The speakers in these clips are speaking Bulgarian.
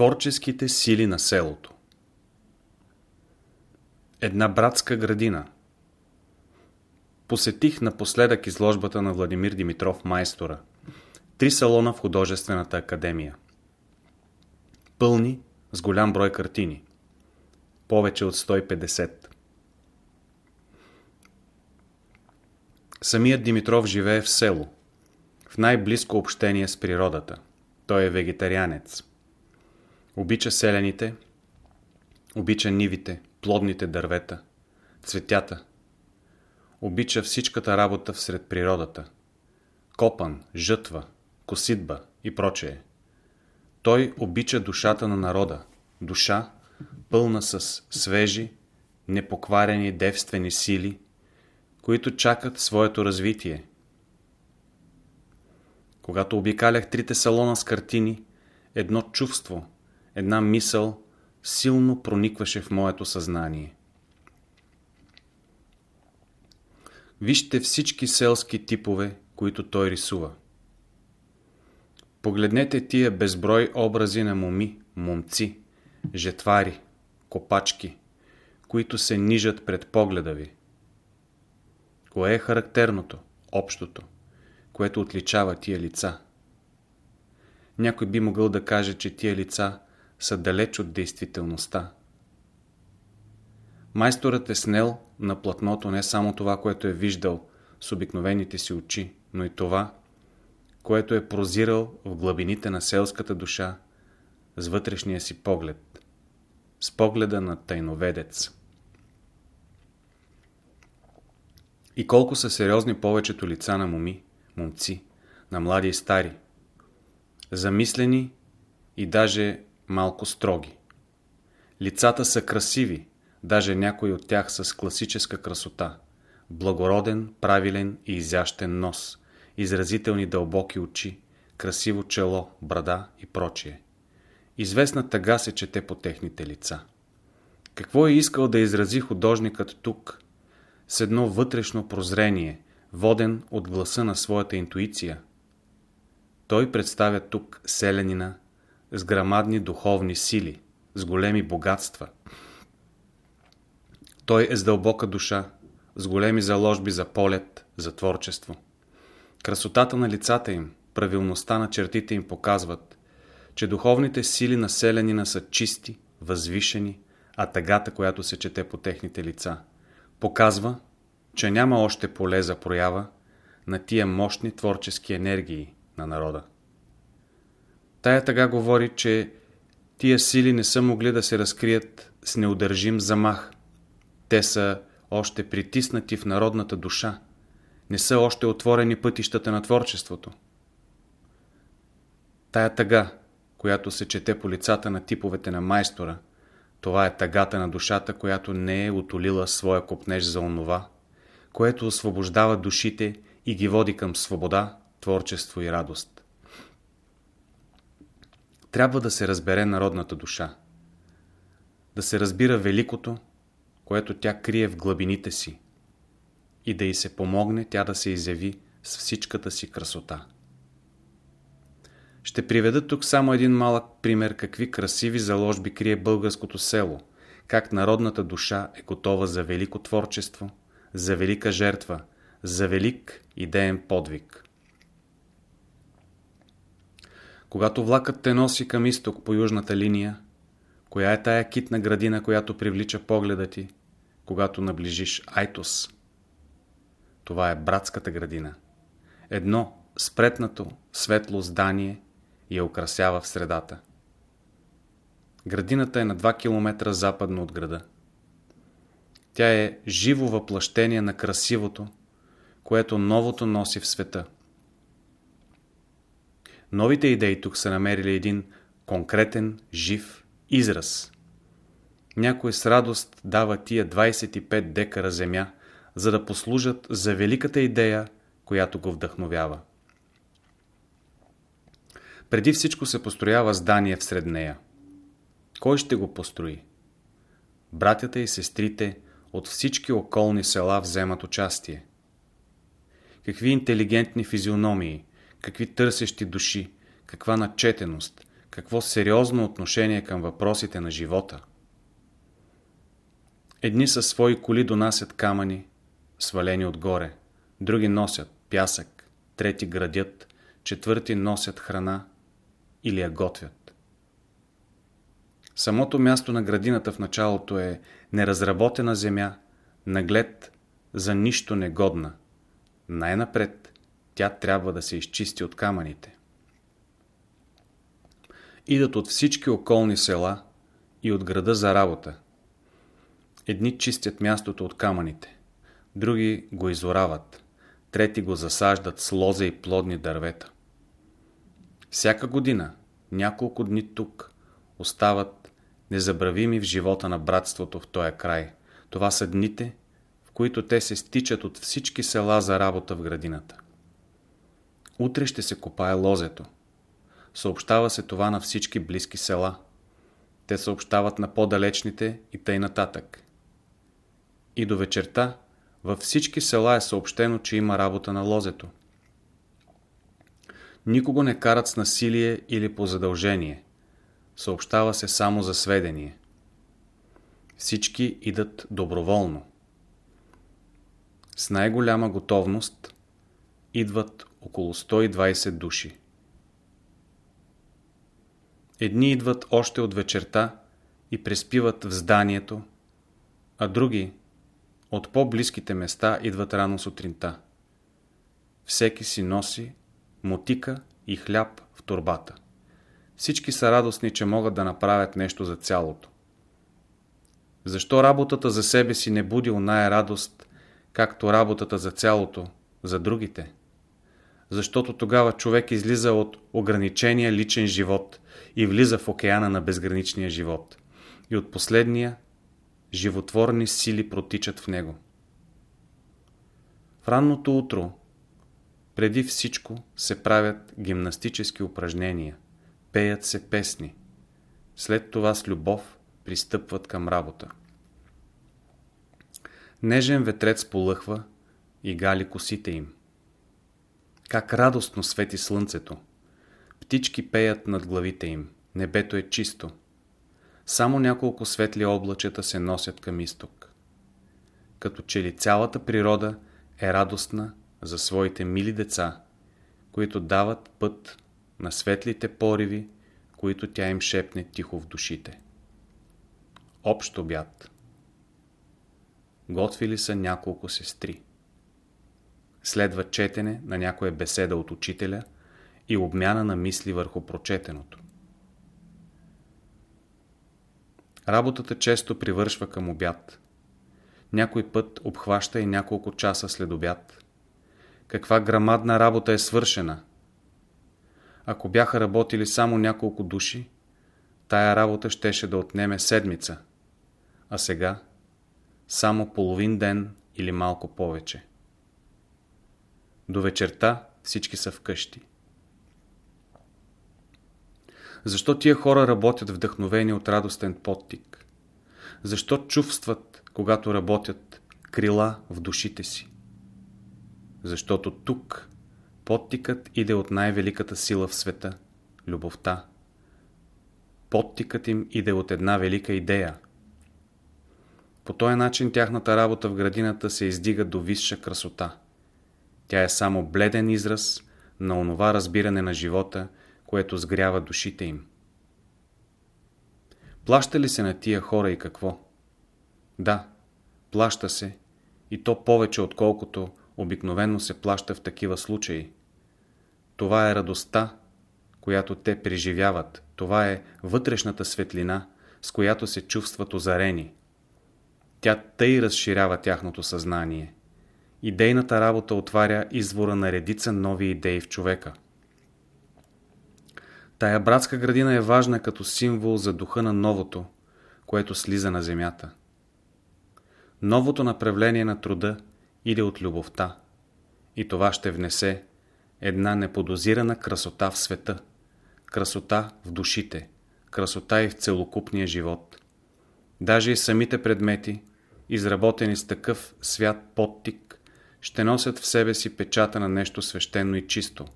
Творческите сили на селото Една братска градина Посетих напоследък изложбата на Владимир Димитров майстора. Три салона в художествената академия. Пълни с голям брой картини. Повече от 150. Самият Димитров живее в село, в най-близко общение с природата. Той е вегетарианец. Обича селените, обича нивите, плодните дървета, цветята. Обича всичката работа всред природата. Копан, жътва, коситба и прочее. Той обича душата на народа. Душа, пълна с свежи, непокварени девствени сили, които чакат своето развитие. Когато обикалях трите салона с картини, едно чувство – една мисъл силно проникваше в моето съзнание. Вижте всички селски типове, които той рисува. Погледнете тия безброй образи на моми, момци, жетвари, копачки, които се нижат пред погледа ви. Кое е характерното, общото, което отличава тия лица? Някой би могъл да каже, че тия лица са далеч от действителността. Майсторът е снел на платното не само това, което е виждал с обикновените си очи, но и това, което е прозирал в глъбините на селската душа с вътрешния си поглед, с погледа на тайноведец. И колко са сериозни повечето лица на моми, момци, на млади и стари, замислени и даже малко строги. Лицата са красиви, даже някои от тях с класическа красота. Благороден, правилен и изящен нос, изразителни дълбоки очи, красиво чело, брада и прочие. Известна тъга се чете по техните лица. Какво е искал да изрази художникът тук? С едно вътрешно прозрение, воден от гласа на своята интуиция. Той представя тук селянина, с грамадни духовни сили, с големи богатства. Той е с дълбока душа, с големи заложби за полет, за творчество. Красотата на лицата им, правилността на чертите им показват, че духовните сили на селянина са чисти, възвишени, а тъгата, която се чете по техните лица, показва, че няма още поле за проява на тия мощни творчески енергии на народа. Тая тъга говори, че тия сили не са могли да се разкрият с неудържим замах. Те са още притиснати в народната душа. Не са още отворени пътищата на творчеството. Тая тъга, която се чете по лицата на типовете на майстора, това е тъгата на душата, която не е отолила своя копнеж за онова, което освобождава душите и ги води към свобода, творчество и радост трябва да се разбере народната душа. Да се разбира великото, което тя крие в глъбините си и да й се помогне тя да се изяви с всичката си красота. Ще приведа тук само един малък пример какви красиви заложби крие българското село, как народната душа е готова за велико творчество, за велика жертва, за велик идеен подвиг. Когато влакът те носи към изток по южната линия, коя е тая китна градина, която привлича погледа ти, когато наближиш Айтос? Това е братската градина. Едно спретнато светло здание я украсява в средата. Градината е на 2 км западно от града. Тя е живо въплъщение на красивото, което новото носи в света. Новите идеи тук са намерили един конкретен, жив израз. Някой с радост дава тия 25 декара земя, за да послужат за великата идея, която го вдъхновява. Преди всичко се построява здание всред нея. Кой ще го построи? Братята и сестрите от всички околни села вземат участие. Какви интелигентни физиономии, какви търсещи души, каква начетеност, какво сериозно отношение към въпросите на живота. Едни със свои коли донасят камъни, свалени отгоре, други носят пясък, трети градят, четвърти носят храна или я готвят. Самото място на градината в началото е неразработена земя, наглед за нищо негодна. Най-напред тя трябва да се изчисти от камъните. Идат от всички околни села и от града за работа. Едни чистят мястото от камъните, други го изорават, трети го засаждат с лоза и плодни дървета. Всяка година, няколко дни тук, остават незабравими в живота на братството в този край. Това са дните, в които те се стичат от всички села за работа в градината. Утре ще се копае лозето. Съобщава се това на всички близки села. Те съобщават на по-далечните и тъй нататък. И до вечерта във всички села е съобщено, че има работа на лозето. Никого не карат с насилие или по задължение. Съобщава се само за сведение. Всички идат доброволно. С най-голяма готовност идват около 120 души. Едни идват още от вечерта и преспиват в зданието, а други от по-близките места идват рано сутринта. Всеки си носи мотика и хляб в турбата. Всички са радостни, че могат да направят нещо за цялото. Защо работата за себе си не буди оная радост, както работата за цялото, за другите? Защото тогава човек излиза от ограничения личен живот и влиза в океана на безграничния живот. И от последния животворни сили протичат в него. В ранното утро, преди всичко, се правят гимнастически упражнения, пеят се песни. След това с любов пристъпват към работа. Нежен ветрец полъхва и гали косите им. Как радостно свети слънцето! Птички пеят над главите им. Небето е чисто. Само няколко светли облачета се носят към изток. Като че ли цялата природа е радостна за своите мили деца, които дават път на светлите пориви, които тя им шепне тихо в душите. Общ обяд. Готвили са няколко сестри. Следва четене на някоя беседа от учителя и обмяна на мисли върху прочетеното. Работата често привършва към обяд. Някой път обхваща и няколко часа след обяд. Каква грамадна работа е свършена! Ако бяха работили само няколко души, тая работа щеше да отнеме седмица, а сега само половин ден или малко повече. До вечерта всички са вкъщи. Защо тия хора работят вдъхновени от радостен подтик? Защо чувстват, когато работят, крила в душите си? Защото тук подтикът иде от най-великата сила в света – любовта. Подтикът им иде от една велика идея. По този начин тяхната работа в градината се издига до висша красота. Тя е само бледен израз на онова разбиране на живота – което сгрява душите им. Плаща ли се на тия хора и какво? Да, плаща се и то повече отколкото обикновено се плаща в такива случаи. Това е радостта, която те преживяват. Това е вътрешната светлина, с която се чувстват озарени. Тя тъй разширява тяхното съзнание. Идейната работа отваря извора на редица нови идеи в човека. Тая братска градина е важна като символ за духа на новото, което слиза на земята. Новото направление на труда иде от любовта и това ще внесе една неподозирана красота в света, красота в душите, красота и в целокупния живот. Даже и самите предмети, изработени с такъв свят подтик, ще носят в себе си печата на нещо свещено и чисто,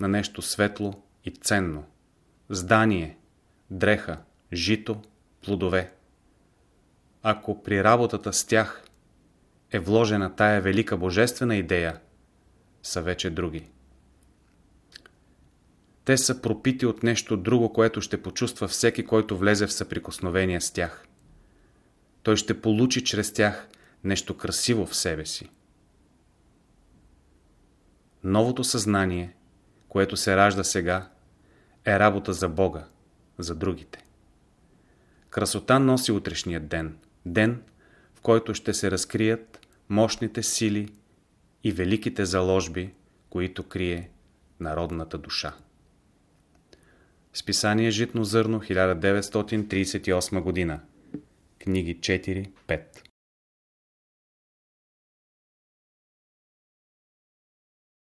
на нещо светло и ценно здание, дреха, жито, плодове. Ако при работата с тях е вложена тая велика божествена идея, са вече други. Те са пропити от нещо друго, което ще почувства всеки, който влезе в съприкосновение с тях. Той ще получи чрез тях нещо красиво в себе си. Новото съзнание, което се ражда сега, е работа за Бога, за другите. Красота носи утрешният ден, ден, в който ще се разкрият мощните сили и великите заложби, които крие народната душа. Списание Житно зърно 1938 година. Книги 4-5